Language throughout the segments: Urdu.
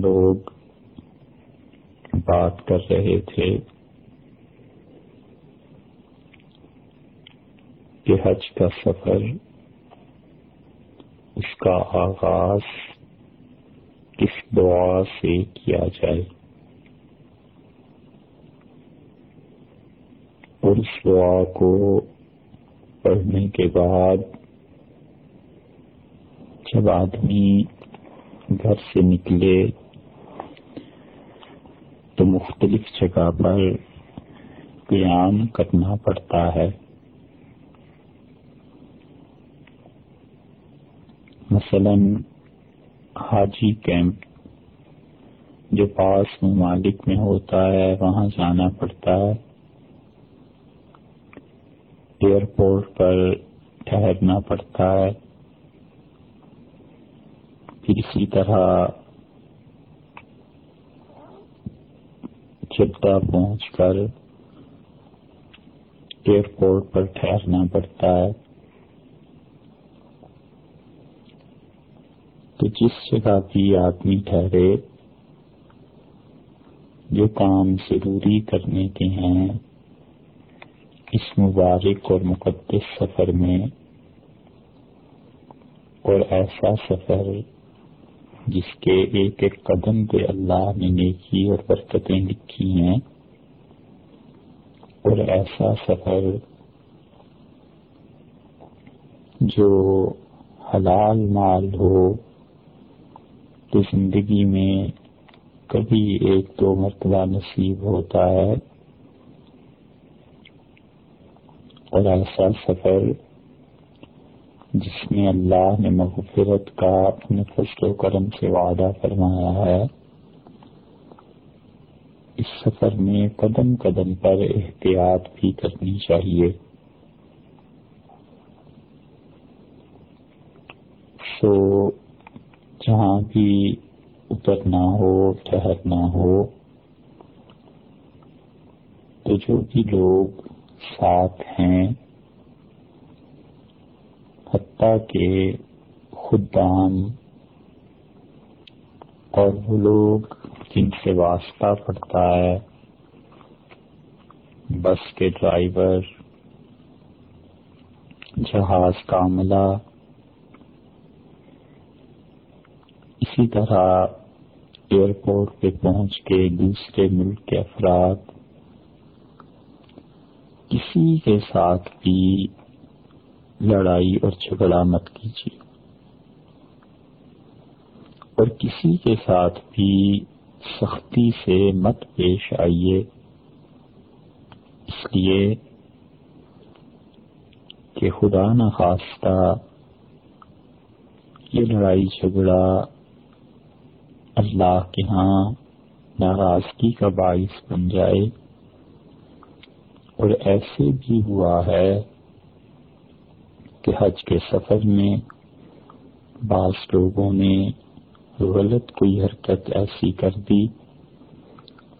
لوگ بات کر رہے تھے کہ حج کا سفر اس کا آغاز کس دعا سے کیا جائے؟ اور اس دعا کو پڑھنے کے بعد جب آدمی گھر سے نکلے تو مختلف جگہ پر قیام کرنا پڑتا ہے۔ مثلا حاجی کیمپ جو پاس ممالک میں ہوتا ہے، وہاں جانا پڑتا ہے۔ ایئرپورٹ پر ٹھہرنا پڑتا ہے۔ پھر اسی طرح جدہ پہنچ کر ایئرپورٹ پر ٹھہرنا پڑتا ہے۔ تو جس جگہ بھی آدمی ٹھہرے، جو کام ضروری کرنے کے ہیں، اس مبارک اور مقدس سفر میں، اور ایسا سفر جس کے ایک ایک قدم پہ اللہ نے نیکی اور برکتیں لکھی ہیں، اور ایسا سفر جو حلال مال ہو تو زندگی میں کبھی ایک دو مرتبہ نصیب ہوتا ہے۔ اور ایسا سفر جس میں اللہ نے مغفرت کا اپنے فصل و کرم سے وعدہ فرمایا ہے، اس سفر میں قدم قدم پر احتیاط بھی کرنی چاہیے۔ سو جہاں بھی اترنا ہو، ٹھہرنا ہو، تو جو بھی لوگ ساتھ ہیں حتیٰ کے خدام اور وہ لوگ جن سے واسطہ پڑتا ہے، بس کے ڈرائیور، جہاز کا عملہ، اسی طرح ایئرپورٹ پہ پہنچ کے دوسرے ملک کے افراد، کسی کے ساتھ بھی لڑائی اور جھگڑا مت کیجیے۔ اور کسی کے ساتھ بھی سختی سے مت پیش آئیے۔ اس لیے کہ خدا نخواستہ یہ لڑائی جھگڑا اللہ کے ہاں ناراضگی کا باعث بن جائے۔ اور ایسے بھی ہوا ہے کہ حج کے سفر میں بعض لوگوں نے غلط کوئی حرکت ایسی کر دی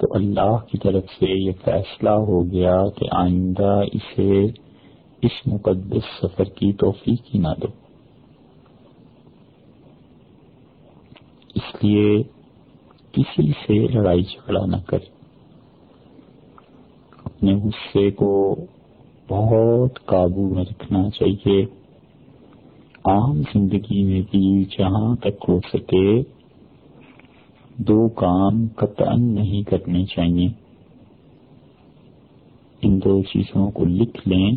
تو اللہ کی طرف سے یہ فیصلہ ہو گیا کہ آئندہ اسے اس مقدس سفر کی توفیق ہی نہ دو اس لیے کسی سے لڑائی جھگڑا نہ کرے اپنے غصے کو بہت قابو میں رکھنا چاہیے۔ عام زندگی میں بھی جہاں تک ہو سکے، دو کام قطع نہیں کرنے چاہیے۔ ان دو چیزوں کو لکھ لیں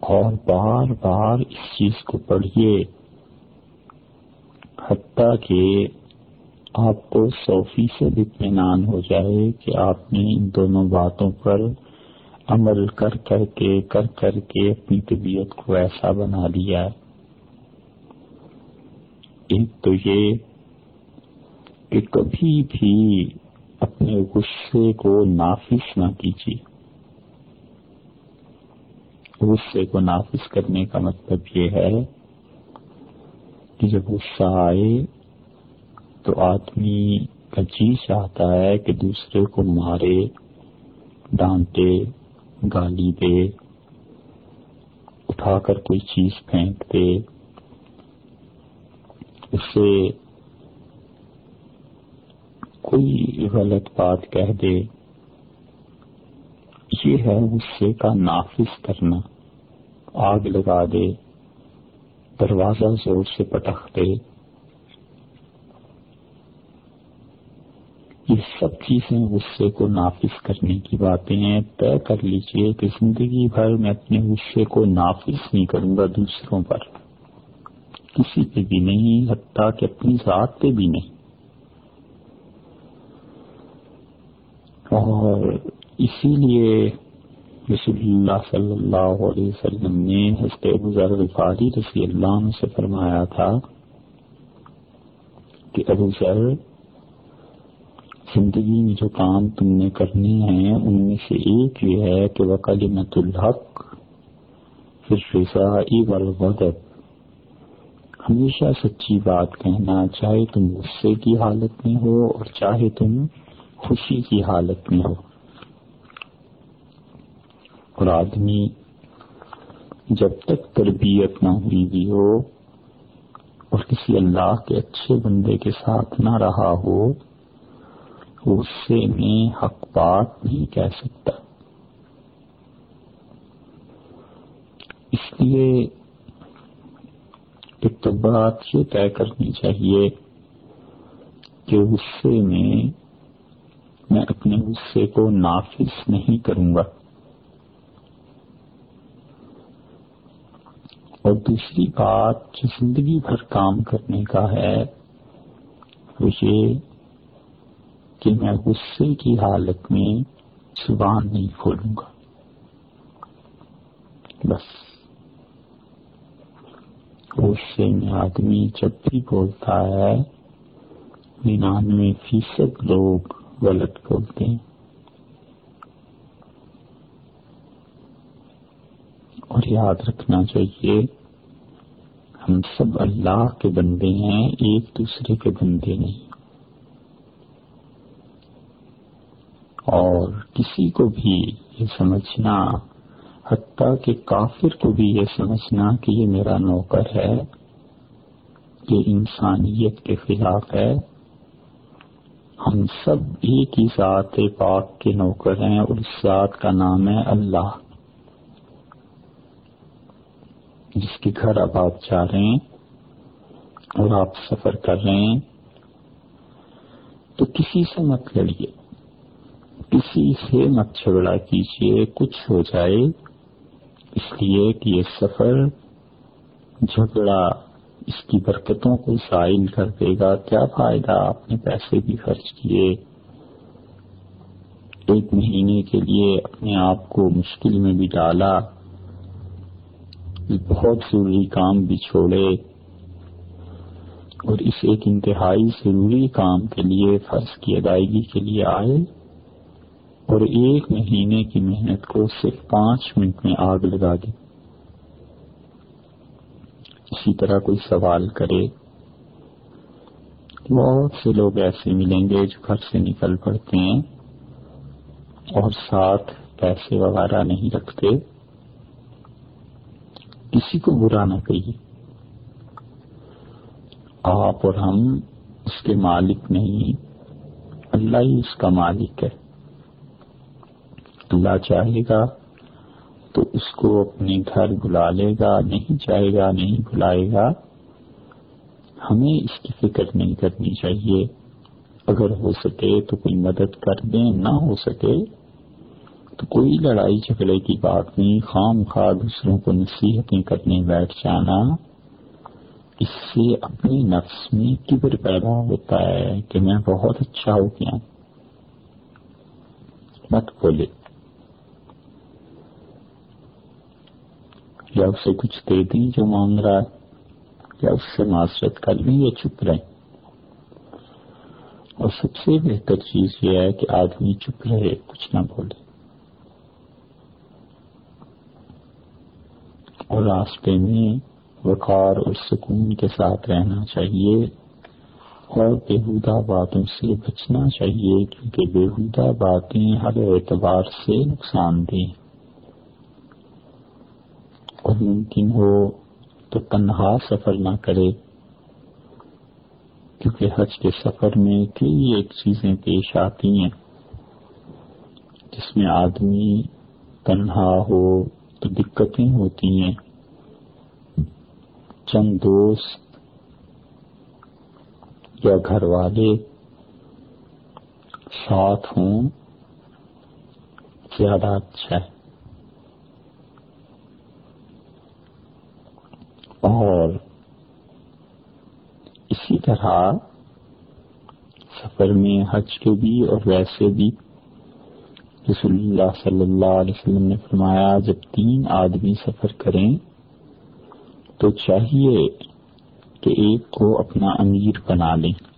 اور بار بار اس چیز کو پڑھیے۔ حتیٰ کہ آپ کو سو فیصد اطمینان ہو جائے کہ آپ نے ان دونوں باتوں پر عمل کر کر کے، کر کر کے اپنی طبیعت کو ایسا بنا دیا ہے ایک تو یہ کہ کبھی بھی اپنے غصے کو نافذ نہ کیجیے۔ غصے کو نافذ کرنے کا مطلب یہ ہے کہ جب غصہ آئے تو آدمی کا جی چاہتا ہے کہ دوسرے کو مارے، ڈانٹے۔ گالی دے، اٹھا کر کوئی چیز پھینک دے اسے کوئی غلط بات کہہ دے۔ یہ ہے غصے کا نافذ کرنا۔ آگ لگا دے، دروازہ زور سے پٹخ دے۔ یہ سب چیزیں غصے کو نافذ کرنے کی باتیں ہیں طے کر لیجیے کہ زندگی بھر میں اپنے غصے کو نافذ نہیں کروں گا دوسروں پر۔ کسی پہ بھی نہیں، حتیٰ کہ اپنی ذات پہ بھی نہیں۔ اور اسی لیے رسول اللہ صلی اللہ علیہ وسلم نے حضرت ابو ذر غفاری رضی اللہ عنہ سے فرمایا تھا کہ ابو ذر زندگی میں جو کام تم نے کرنے ہیں، ان میں سے ایک یہ ہے کہ وہ کلمت الحق پھر رضائی والغضب۔ ہمیشہ سچی بات کہنا، چاہے تم غصے کی حالت میں ہو اور چاہے تم خوشی کی حالت میں ہو۔ اور آدمی جب تک تربیت نہ ہوئی بھی ہو اور کسی اللہ کے اچھے بندے کے ساتھ نہ رہا ہو غصے میں حق بات نہیں کہہ سکتا۔ اس لیے ایک تو بات یہ طے کرنی چاہیے کہ غصے میں میں اپنے غصے کو نافذ نہیں کروں گا۔ اور دوسری بات، جو زندگی بھر کام کرنے کا ہے، وہ یہ کہ میں غصے کی حالت میں زبان نہیں کھولوں گا۔ بس۔ غصے میں آدمی جب بھی بولتا ہے، ننانوے فیصد لوگ غلط بولتے ہیں۔ اور یاد رکھنا چاہیے، ہم سب اللہ کے بندے ہیں، ایک دوسرے کے بندے نہیں اور کسی کو بھی یہ سمجھنا، حتیٰ کہ کافر کو بھی یہ سمجھنا کہ یہ میرا نوکر ہے، یہ انسانیت کے خلاف ہے۔ ہم سب ایک ہی ذات پاک کے نوکر ہیں اور اس ذات کا نام ہے اللہ۔ جس کے گھر اب آپ جا رہے ہیں اور آپ سفر کر رہے ہیں، تو کسی سے مت لڑیے۔ کسی سے مت جھگڑا کیجیے کچھ ہو جائے۔ اس لیے کہ یہ سفر جھگڑا اس کی برکتوں کو ظاہر کر دے گا۔ کیا فائدہ آپ نے پیسے بھی خرچ کیے؟ ایک مہینے کے لیے اپنے آپ کو مشکل میں بھی ڈالا۔ بہت ضروری کام بھی چھوڑے۔ اور اس ایک انتہائی ضروری کام کے لیے، فرض کی ادائیگی کے لیے آئے۔ اور ایک مہینے کی محنت کو صرف پانچ منٹ میں آگ لگا دی۔ اسی طرح کوئی سوال کرے، بہت سے لوگ ایسے ملیں گے جو گھر سے نکل پڑتے ہیں اور ساتھ پیسے وغیرہ نہیں رکھتے۔ کسی کو برا نہ کہیے۔ آپ اور ہم اس کے مالک نہیں، اللہ ہی اس کا مالک ہے۔ اللہ چاہے گا تو اس کو اپنے گھر بلا لے گا، نہیں چاہے گا، نہیں بلائے گا۔ ہمیں اس کی فکر نہیں کرنی چاہیے۔ اگر ہو سکے تو کوئی مدد کر دیں، نہ ہو سکے تو کوئی لڑائی جھگڑے کی بات نہیں۔ خام خواہ دوسروں کو نصیحتیں کرنے بیٹھ جانا۔ اس سے اپنے نفس میں کبر پیدا ہوتا ہے کہ میں بہت اچھا ہو گیا۔ مت بولے یا اسے کچھ دے دیں جو مانگ رہا ہے یا اس سے معاشرت کر لیں یا چپ رہیں۔ اور سب سے بہتر چیز یہ ہے کہ آدمی چپ رہے، کچھ نہ بولے۔ اور راستے میں وقار اور سکون کے ساتھ رہنا چاہیے اور بےحدہ باتوں سے بچنا چاہیے کیونکہ بےحدہ باتیں ہر اعتبار سے نقصان دیں اور ممکن ہو تو تنہا سفر نہ کرے، کیونکہ حج کے سفر میں کئی ایک چیزیں پیش آتی ہیں۔ جس میں آدمی تنہا ہو تو دقتیں ہوتی ہیں۔ چند دوست یا گھر والے ساتھ ہوں، زیادہ اچھا ہے۔ اور اسی طرح سفر میں حج کے بھی اور ویسے بھی رسول اللہ صلی اللہ علیہ وسلم نے فرمایا، جب تین آدمی سفر کریں تو چاہیے کہ ایک کو اپنا امیر بنا لیں۔